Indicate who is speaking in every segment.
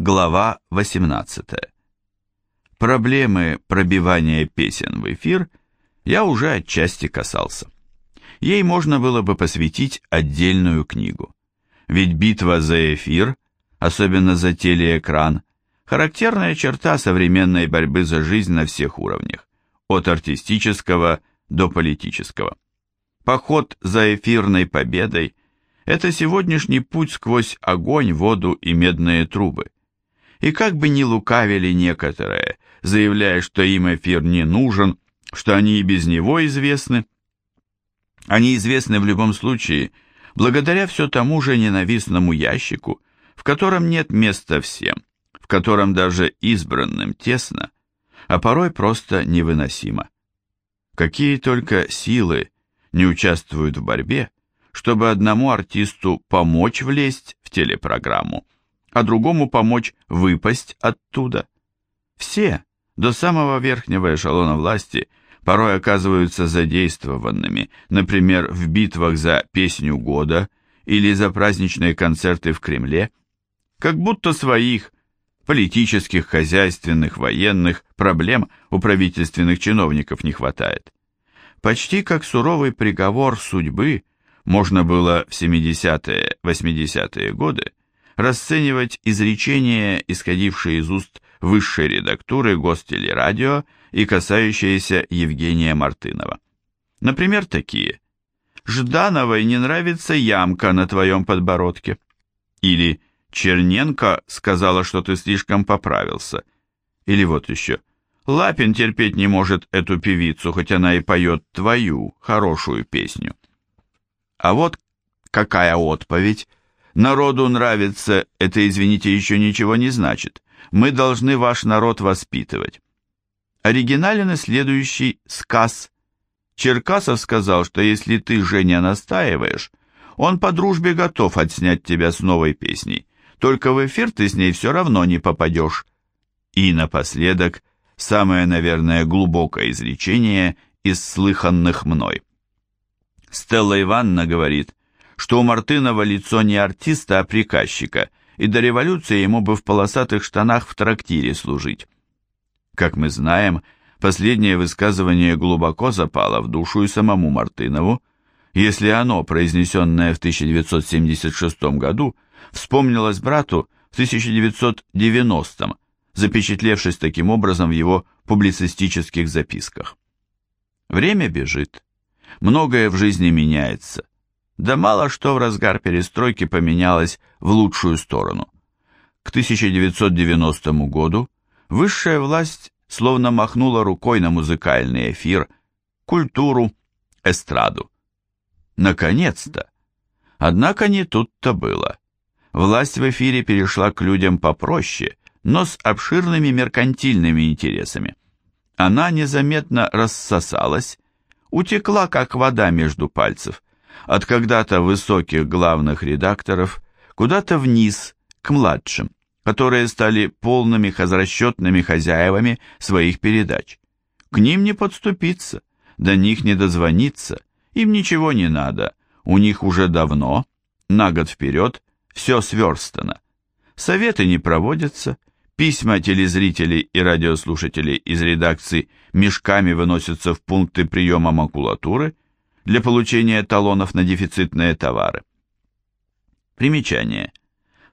Speaker 1: Глава 18. Проблемы пробивания песен в эфир я уже отчасти касался. Ей можно было бы посвятить отдельную книгу. Ведь битва за эфир, особенно за телеэкран, характерная черта современной борьбы за жизнь на всех уровнях, от артистического до политического. Поход за эфирной победой – это сегодняшний путь сквозь огонь, воду и медные трубы – и как бы ни лукавили некоторые, заявляя, что им эфир не нужен, что они и без него известны, они известны в любом случае благодаря все тому же ненавистному ящику, в котором нет места всем, в котором даже избранным тесно, а порой просто невыносимо. Какие только силы не участвуют в борьбе, чтобы одному артисту помочь влезть в телепрограмму, а другому помочь выпасть оттуда. Все, до самого верхнего эшелона власти, порой оказываются задействованными, например, в битвах за песню года или за праздничные концерты в Кремле, как будто своих политических, хозяйственных, военных проблем у правительственных чиновников не хватает. Почти как суровый приговор судьбы можно было в 70-е, 80-е годы расценивать изречения, исходившие из уст высшей редактуры Гостелерадио и касающиеся Евгения Мартынова. Например, такие. «Ждановой не нравится ямка на твоем подбородке» или «Черненко сказала, что ты слишком поправился» или вот еще. «Лапин терпеть не может эту певицу, хоть она и поет твою хорошую песню». А вот какая отповедь Народу нравится, это, извините, еще ничего не значит. Мы должны ваш народ воспитывать. Оригинален и следующий сказ. Черкасов сказал, что если ты, Женя, настаиваешь, он по дружбе готов отснять тебя с новой песней, только в эфир ты с ней все равно не попадешь. И напоследок, самое, наверное, глубокое изречение из слыханных мной. Стелла Ивановна говорит, что у Мартынова лицо не артиста, а приказчика, и до революции ему бы в полосатых штанах в трактире служить. Как мы знаем, последнее высказывание глубоко запало в душу и самому Мартынову, если оно, произнесенное в 1976 году, вспомнилось брату в 1990 запечатлевшись таким образом в его публицистических записках. Время бежит, многое в жизни меняется, да мало что в разгар перестройки поменялось в лучшую сторону. К 1990 году высшая власть словно махнула рукой на музыкальный эфир, культуру, эстраду. Наконец-то! Однако не тут-то было. Власть в эфире перешла к людям попроще, но с обширными меркантильными интересами. Она незаметно рассосалась, утекла, как вода между пальцев, от когда-то высоких главных редакторов куда-то вниз, к младшим, которые стали полными хозрасчетными хозяевами своих передач. К ним не подступиться, до них не дозвониться, им ничего не надо, у них уже давно, на год вперед, все сверстано. Советы не проводятся, письма телезрителей и радиослушателей из редакции мешками выносятся в пункты приема макулатуры – для получения талонов на дефицитные товары. Примечание.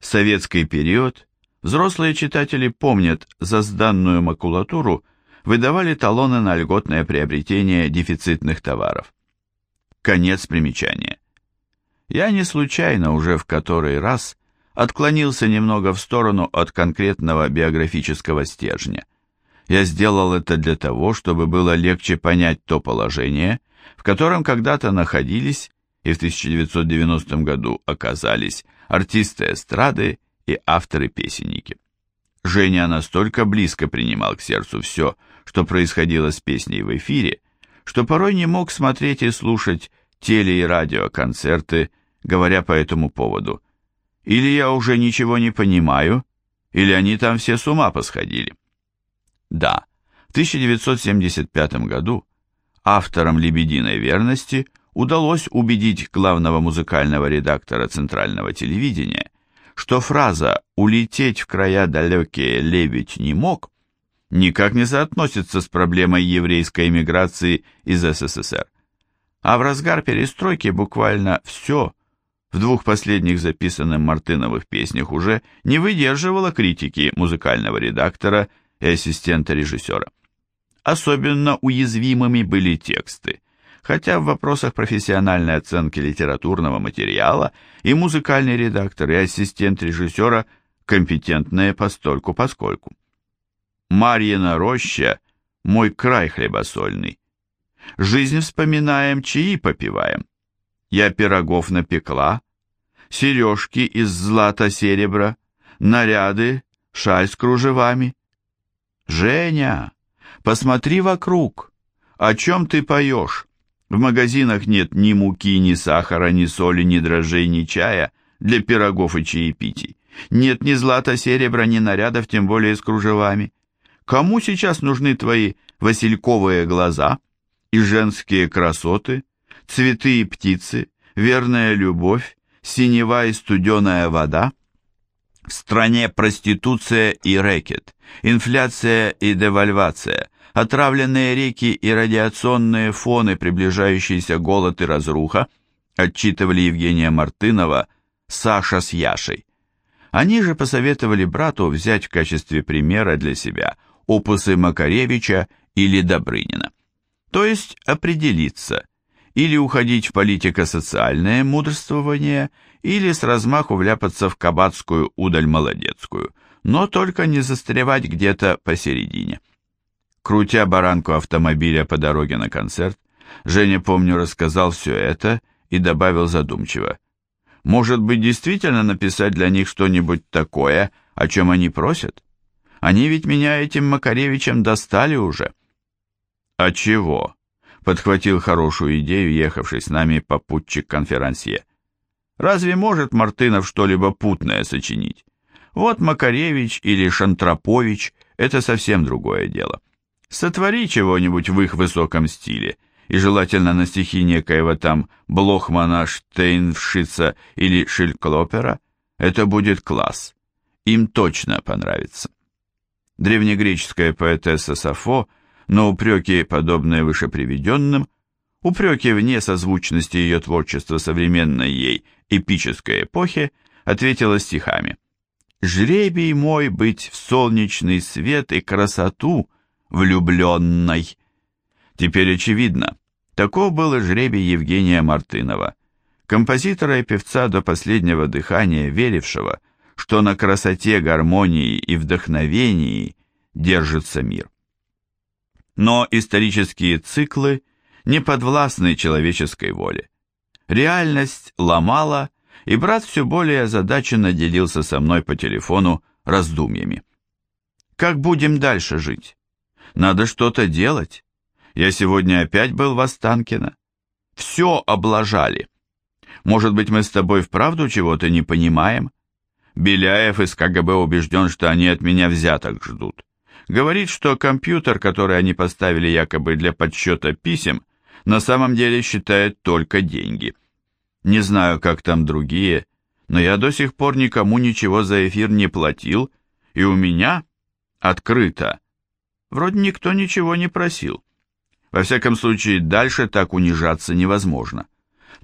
Speaker 1: В советский период взрослые читатели помнят, за сданную макулатуру выдавали талоны на льготное приобретение дефицитных товаров. Конец примечания. Я не случайно уже в который раз отклонился немного в сторону от конкретного биографического стержня. Я сделал это для того, чтобы было легче понять то положение, в котором когда-то находились и в 1990 году оказались артисты эстрады и авторы-песенники. Женя настолько близко принимал к сердцу все, что происходило с песней в эфире, что порой не мог смотреть и слушать теле- и радиоконцерты, говоря по этому поводу. Или я уже ничего не понимаю, или они там все с ума посходили. Да, в 1975 году авторам «Лебединой верности» удалось убедить главного музыкального редактора Центрального телевидения, что фраза «улететь в края далекие лебедь не мог» никак не соотносится с проблемой еврейской эмиграции из СССР. А в разгар перестройки буквально все в двух последних записанных Мартыновых песнях уже не выдерживало критики музыкального редактора и ассистента режиссера. Особенно уязвимыми были тексты, хотя в вопросах профессиональной оценки литературного материала и музыкальный редактор, и ассистент режиссера компетентные постольку-поскольку. Марьина роща – мой край хлебосольный. Жизнь вспоминаем, чаи попиваем. Я пирогов напекла, сережки из злата-серебра, наряды, шаль с кружевами. Женя, посмотри вокруг, о чем ты поешь? В магазинах нет ни муки, ни сахара, ни соли, ни дрожжей, ни чая для пирогов и чаепитий. Нет ни злата-серебра, ни нарядов, тем более с кружевами. Кому сейчас нужны твои васильковые глаза и женские красоты, цветы и птицы, верная любовь, синева и студеная вода? В стране проституция и рэкет, инфляция и девальвация, отравленные реки и радиационные фоны, приближающийся голод и разруха, отчитывали Евгения Мартынова Саша с Яшей. Они же посоветовали брату взять в качестве примера для себя опусы Макаревича или Добрынина. То есть определиться, или уходить в политико-социальное мудрствование, или с размаху вляпаться в кабацкую удаль-молодецкую, но только не застревать где-то посередине. Крутя баранку автомобиля по дороге на концерт, Женя, помню, рассказал все это и добавил задумчиво. Может быть, действительно написать для них что-нибудь такое, о чем они просят? Они ведь меня этим Макаревичем достали уже. А чего? Подхватил хорошую идею, ехавший с нами попутчик-конферансье. Разве может Мартынов что-либо путное сочинить? Вот Макаревич или Шантропович – это совсем другое дело. Сотвори чего-нибудь в их высоком стиле, и желательно на стихи некоего там Блохмана, Штейншица или Шильклопера, это будет класс. Им точно понравится. Древнегреческая поэтесса Сафо на упреки, подобные вышеприведенным, упреки вне созвучности ее творчества современной ей эпической эпохи, ответила стихами «Жребий мой быть в солнечный свет и красоту влюбленной». Теперь очевидно, таков был и жребий Евгения Мартынова, композитора и певца до последнего дыхания, верившего, что на красоте, гармонии и вдохновении держится мир. Но исторические циклы не подвластны человеческой воле. Реальность ломала, и брат все более озадаченно делился со мной по телефону раздумьями. Как будем дальше жить? Надо что-то делать. Я сегодня опять был в Останкино. Все облажали. Может быть, мы с тобой вправду чего-то не понимаем? Беляев из КГБ убежден, что они от меня взяток ждут. Говорит, что компьютер, который они поставили якобы для подсчета писем, на самом деле считает только деньги. Не знаю, как там другие, но я до сих пор никому ничего за эфир не платил, и у меня открыто. Вроде никто ничего не просил. Во всяком случае, дальше так унижаться невозможно.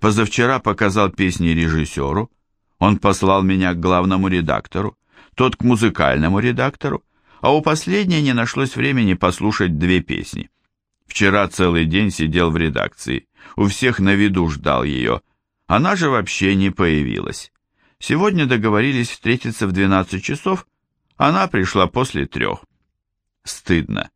Speaker 1: Позавчера показал песни режиссеру, он послал меня к главному редактору, тот к музыкальному редактору, а у последней не нашлось времени послушать две песни. Вчера целый день сидел в редакции, у всех на виду ждал ее, она же вообще не появилась. Сегодня договорились встретиться в 12 часов, она пришла после трех. Стыдно.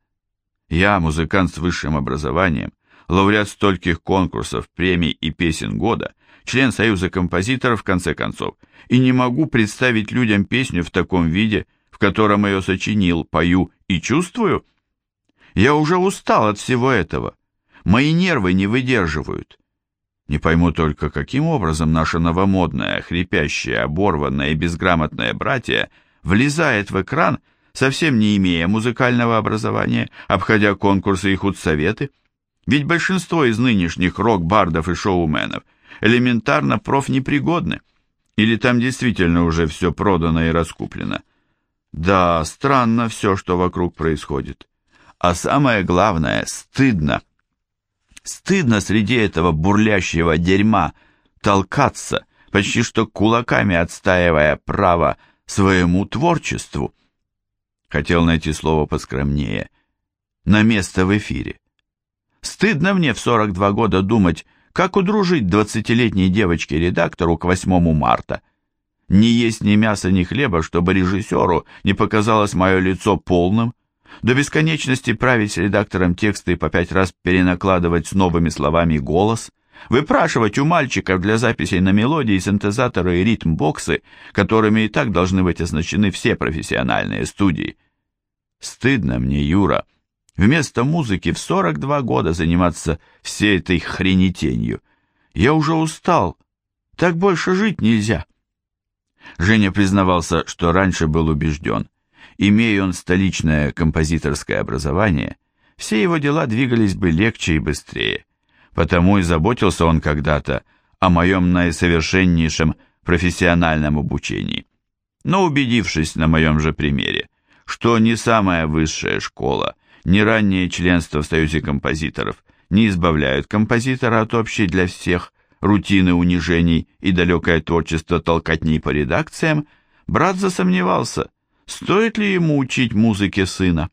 Speaker 1: Я, музыкант с высшим образованием, лауреат стольких конкурсов, премий и песен года, член Союза композиторов, в конце концов, и не могу представить людям песню в таком виде, в котором ее сочинил, пою и чувствую. Я уже устал от всего этого. Мои нервы не выдерживают. Не пойму только, каким образом наше новомодное, хрипящее, оборванное и безграмотное братье влезает в экран, совсем не имея музыкального образования, обходя конкурсы и худсоветы. Ведь большинство из нынешних рок-бардов и шоуменов – элементарно профнепригодны. Или там действительно уже все продано и раскуплено? Да, странно все, что вокруг происходит. А самое главное, стыдно. Стыдно среди этого бурлящего дерьма толкаться, почти что кулаками отстаивая право своему творчеству. Хотел найти слово поскромнее. На место в эфире. Стыдно мне в 42 года думать, как удружить двадцатилетней девочке-редактору к 8 марта. Не есть ни мяса, ни хлеба, чтобы режиссеру не показалось мое лицо полным, до бесконечности править редактором тексты и по пять раз перенакладывать с новыми словами голос, выпрашивать у мальчиков для записей на мелодии, синтезаторы и ритм-боксы, которыми и так должны быть оснащены все профессиональные студии. Стыдно мне, Юра, вместо музыки в 42 года заниматься всей этой хренетенью. Я уже устал, так больше жить нельзя. Женя признавался, что раньше был убежден, Имея он столичное композиторское образование, все его дела двигались бы легче и быстрее. Потому и заботился он когда-то о моем наисовершеннейшем профессиональном обучении. Но убедившись на моем же примере, что ни самая высшая школа, ни раннее членство в Союзе композиторов не избавляют композитора от общей для всех рутины унижений и далекое творчество толкотни по редакциям, брат засомневался, стоит ли ему учить музыке сына.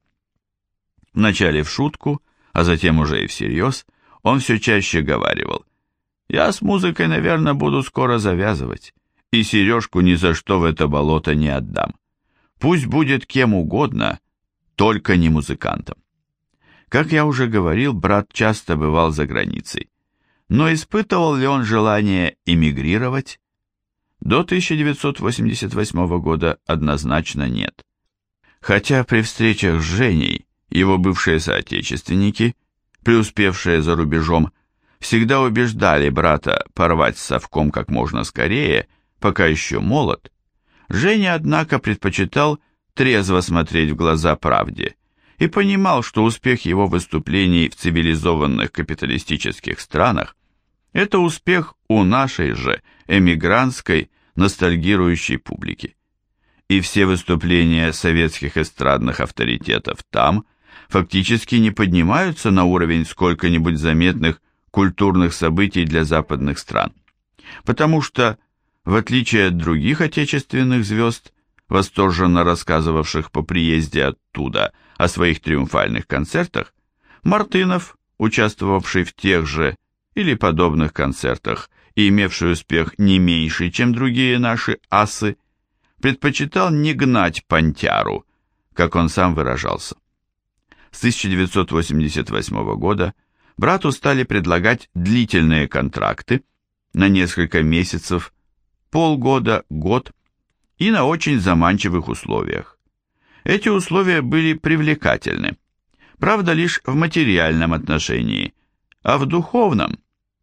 Speaker 1: Вначале в шутку, а затем уже и всерьез, он все чаще говаривал, «Я с музыкой, наверное, буду скоро завязывать, и сережку ни за что в это болото не отдам. Пусть будет кем угодно, только не музыкантом». Как я уже говорил, брат часто бывал за границей. Но испытывал ли он желание эмигрировать? До 1988 года однозначно нет. Хотя при встречах с Женей его бывшие соотечественники, преуспевшие за рубежом, всегда убеждали брата порвать с совком как можно скорее, пока еще молод, Женя, однако, предпочитал трезво смотреть в глаза правде и понимал, что успех его выступлений в цивилизованных капиталистических странах – это успех у нашей же эмигрантской ностальгирующей публики. И все выступления советских эстрадных авторитетов там фактически не поднимаются на уровень сколько-нибудь заметных культурных событий для западных стран. Потому что, в отличие от других отечественных звезд, восторженно рассказывавших по приезде оттуда о своих триумфальных концертах, Мартынов, участвовавший в тех же или подобных концертах и имевший успех не меньший, чем другие наши асы, предпочитал не гнать понтяру, как он сам выражался. С 1988 года брату стали предлагать длительные контракты на несколько месяцев, полгода, год и на очень заманчивых условиях. Эти условия были привлекательны, правда лишь в материальном отношении, а в духовном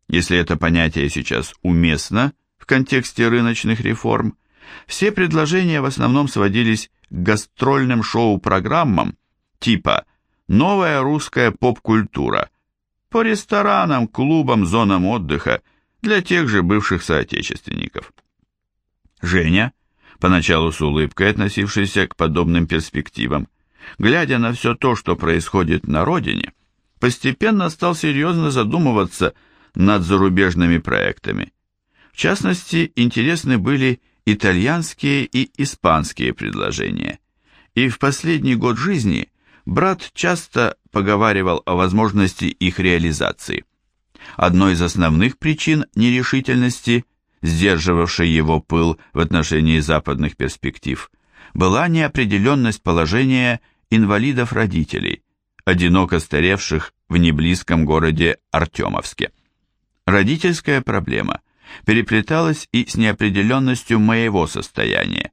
Speaker 1: если это понятие сейчас уместно в контексте рыночных реформ, все предложения в основном сводились к гастрольным шоу-программам типа «Новая русская поп-культура» по ресторанам, клубам, зонам отдыха для тех же бывших соотечественников. Женя, поначалу с улыбкой относившийся к подобным перспективам, глядя на все то, что происходит на родине, постепенно стал серьезно задумываться – над зарубежными проектами. В частности, интересны были итальянские и испанские предложения. И в последний год жизни брат часто поговаривал о возможности их реализации. Одной из основных причин нерешительности, сдерживавшей его пыл в отношении западных перспектив, была неопределенность положения инвалидов-родителей, одиноко старевших в неблизком городе Артемовске. Родительская проблема переплеталась и с неопределенностью моего состояния.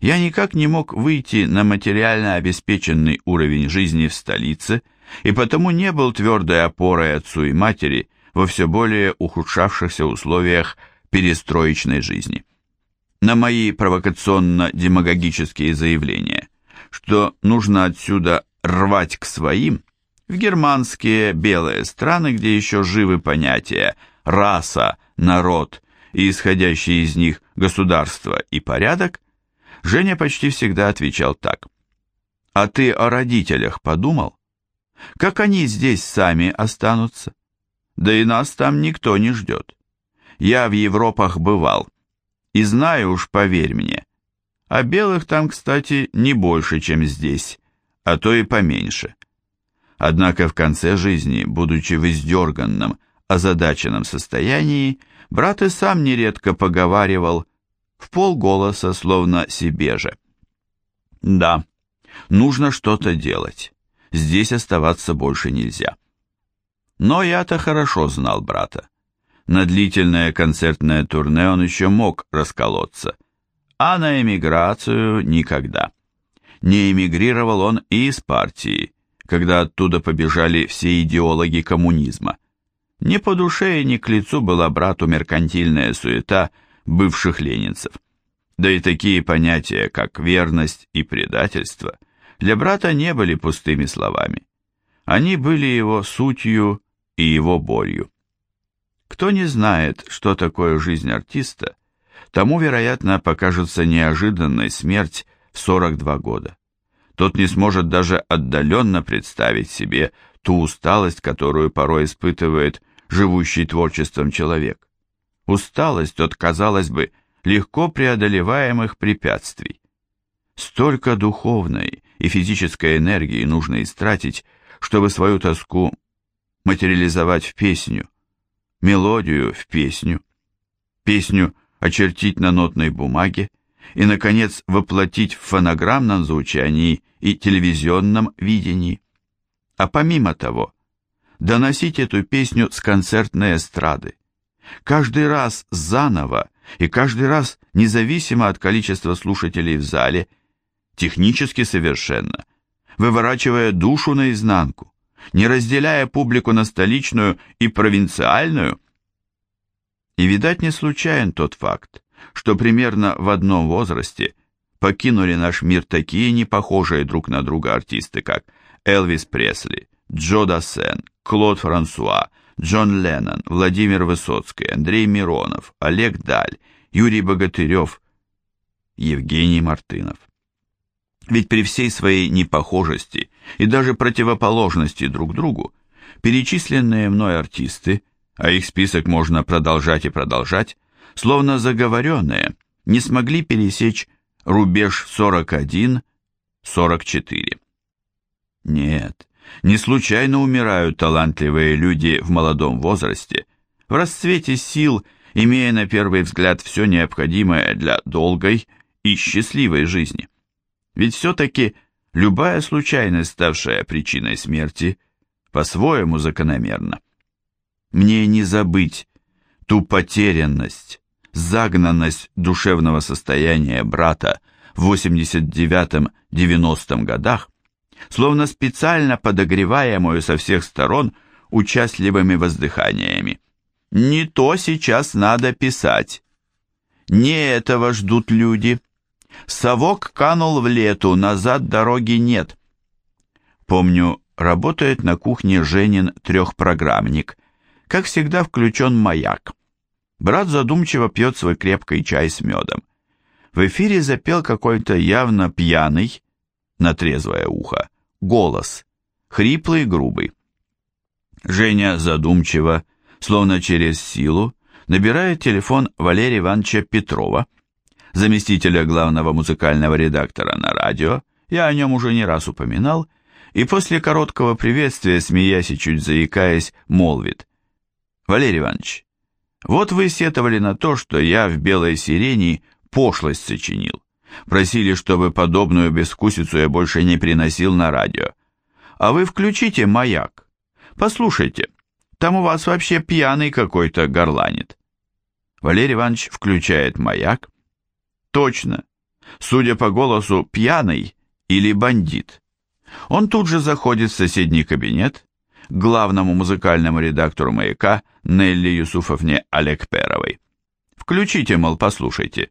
Speaker 1: Я никак не мог выйти на материально обеспеченный уровень жизни в столице и потому не был твердой опорой отцу и матери во все более ухудшавшихся условиях перестроечной жизни. На мои провокационно-демагогические заявления, что нужно отсюда рвать к своим, в германские белые страны, где еще живы понятия раса, народ и исходящие из них государство и порядок, Женя почти всегда отвечал так. «А ты о родителях подумал? Как они здесь сами останутся? Да и нас там никто не ждет. Я в Европах бывал, и знаю уж, поверь мне. А белых там, кстати, не больше, чем здесь, а то и поменьше. Однако в конце жизни, будучи в издерганном, озадаченном состоянии, брат и сам нередко поговаривал, в полголоса, словно себе же. Да, нужно что-то делать. Здесь оставаться больше нельзя. Но я-то хорошо знал брата. На длительное концертное турне он еще мог расколоться, а на эмиграцию никогда. Не эмигрировал он и из партии, когда оттуда побежали все идеологи коммунизма. Не по душе и не к лицу была брату меркантильная суета бывших ленинцев. Да и такие понятия, как верность и предательство, для брата не были пустыми словами. Они были его сутью и его болью. Кто не знает, что такое жизнь артиста, тому, вероятно, покажется неожиданной смерть в 42 года тот не сможет даже отдаленно представить себе ту усталость, которую порой испытывает живущий творчеством человек. Усталость от, казалось бы, легко преодолеваемых препятствий. Столько духовной и физической энергии нужно истратить, чтобы свою тоску материализовать в песню, мелодию в песню, песню очертить на нотной бумаге, и, наконец, воплотить в фонограммном звучании и телевизионном видении. А помимо того, доносить эту песню с концертной эстрады. Каждый раз заново и каждый раз независимо от количества слушателей в зале, технически совершенно, выворачивая душу наизнанку, не разделяя публику на столичную и провинциальную. И, видать, не случайен тот факт, что примерно в одном возрасте покинули наш мир такие непохожие друг на друга артисты, как Элвис Пресли, Джо Дассен, Клод Франсуа, Джон Леннон, Владимир Высоцкий, Андрей Миронов, Олег Даль, Юрий Богатырев, Евгений Мартынов. Ведь при всей своей непохожести и даже противоположности друг другу, перечисленные мной артисты, а их список можно продолжать и продолжать, словно заговоренные, не смогли пересечь рубеж 41-44. Нет, не случайно умирают талантливые люди в молодом возрасте, в расцвете сил, имея на первый взгляд все необходимое для долгой и счастливой жизни. Ведь все-таки любая случайность, ставшая причиной смерти, по-своему закономерна. Мне не забыть ту потерянность, загнанность душевного состояния брата в 89-90 годах, словно специально подогреваемую со всех сторон участливыми воздыханиями. Не то сейчас надо писать. Не этого ждут люди. Совок канул в лету, назад дороги нет. Помню, работает на кухне Женин трехпрограммник. Как всегда включен маяк. Брат задумчиво пьет свой крепкий чай с медом. В эфире запел какой-то явно пьяный, на трезвое ухо, голос, хриплый и грубый. Женя задумчиво, словно через силу, набирает телефон Валерия Ивановича Петрова, заместителя главного музыкального редактора на радио, я о нем уже не раз упоминал, и после короткого приветствия, смеясь и чуть заикаясь, молвит. «Валерий Иванович, вот вы сетовали на то, что я в «Белой сирени» пошлость сочинил. Просили, чтобы подобную бескусицу я больше не приносил на радио. А вы включите «Маяк». Послушайте, там у вас вообще пьяный какой-то горланит. Валерий Иванович включает «Маяк». Точно. Судя по голосу, пьяный или бандит. Он тут же заходит в соседний кабинет, главному музыкальному редактору «Маяка» Нелли Юсуфовне Олекперовой. «Включите, мол, послушайте».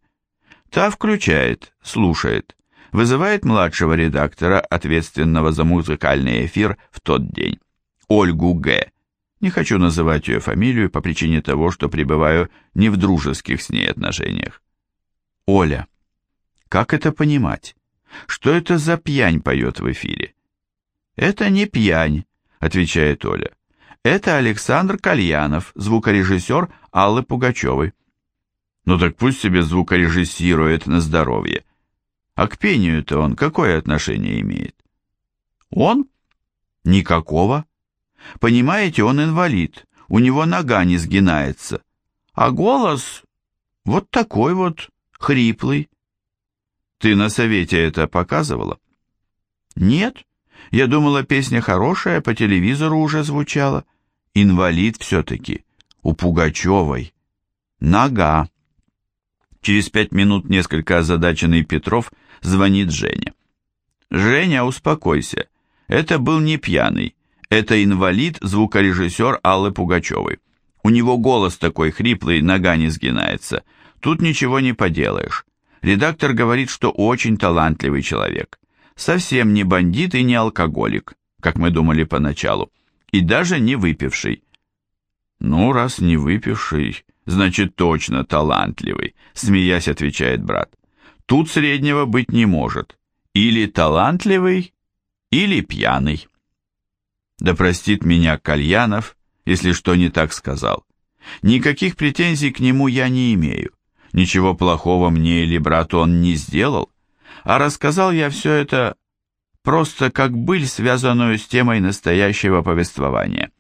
Speaker 1: Та включает, слушает, вызывает младшего редактора, ответственного за музыкальный эфир в тот день, Ольгу Г. Не хочу называть ее фамилию по причине того, что пребываю не в дружеских с ней отношениях. Оля, как это понимать? Что это за пьянь поет в эфире? Это не пьянь, отвечает Оля. Это Александр Кальянов, звукорежиссер Аллы Пугачевой. Ну так пусть себе звукорежиссирует на здоровье. А к пению-то он какое отношение имеет? Он? Никакого. Понимаете, он инвалид, у него нога не сгинается. А голос вот такой вот, хриплый. Ты на совете это показывала? Нет, я думала, песня хорошая, по телевизору уже звучала. Инвалид все-таки, у Пугачевой. Нога. Через пять минут несколько озадаченный Петров звонит Женя. «Женя, успокойся. Это был не пьяный. Это инвалид, звукорежиссер Аллы Пугачевой. У него голос такой хриплый, нога не сгинается. Тут ничего не поделаешь. Редактор говорит, что очень талантливый человек. Совсем не бандит и не алкоголик, как мы думали поначалу. И даже не выпивший. Ну, раз не выпивший, значит точно талантливый, смеясь отвечает брат. Тут среднего быть не может. Или талантливый, или пьяный. Да простит меня Кальянов, если что не так сказал. Никаких претензий к нему я не имею. Ничего плохого мне или брату он не сделал, а рассказал я все это просто как быль, связанную с темой настоящего повествования.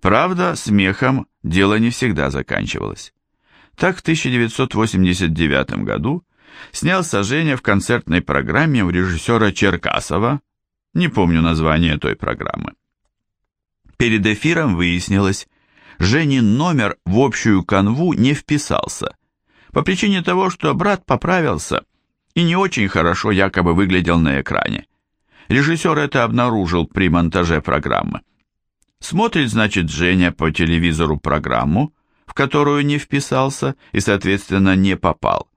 Speaker 1: Правда, смехом дело не всегда заканчивалось. Так в 1989 году снялся Женя в концертной программе у режиссера Черкасова, не помню название той программы. Перед эфиром выяснилось, Женин номер в общую канву не вписался, по причине того, что брат поправился и не очень хорошо якобы выглядел на экране. Режиссер это обнаружил при монтаже программы. Смотрит, значит, Женя по телевизору программу, в которую не вписался и, соответственно, не попал.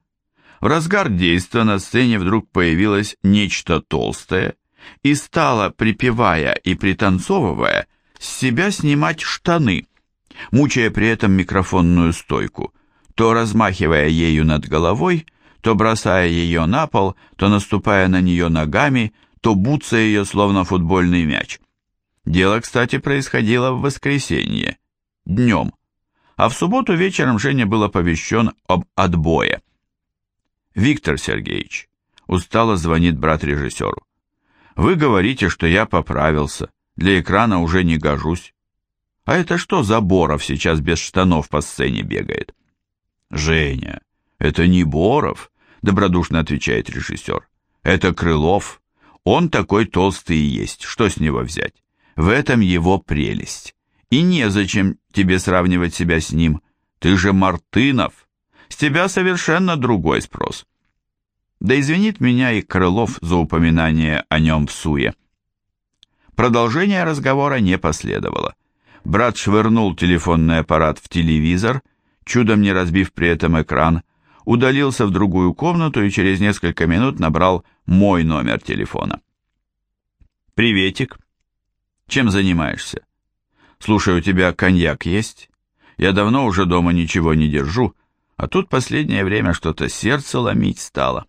Speaker 1: В разгар действа на сцене вдруг появилось нечто толстое и стало, припевая и пританцовывая, с себя снимать штаны, мучая при этом микрофонную стойку, то размахивая ею над головой, то бросая ее на пол, то наступая на нее ногами, то буцая ее словно футбольный мяч. Дело, кстати, происходило в воскресенье, днем, а в субботу вечером Женя был оповещен об отбое. «Виктор Сергеевич», устало звонит брат режиссеру, «вы говорите, что я поправился, для экрана уже не гожусь. А это что за Боров сейчас без штанов по сцене бегает?» «Женя, это не Боров», добродушно отвечает режиссер. «Это Крылов, он такой толстый и есть, что с него взять? В этом его прелесть. И незачем тебе сравнивать себя с ним. Ты же Мартынов. С тебя совершенно другой спрос. Да извинит меня и Крылов за упоминание о нем в суе. Продолжение разговора не последовало. Брат швырнул телефонный аппарат в телевизор, чудом не разбив при этом экран, удалился в другую комнату и через несколько минут набрал мой номер телефона. «Приветик. Чем занимаешься? Слушай, у тебя коньяк есть? Я давно уже дома ничего не держу, а тут последнее время что-то сердце ломить стало».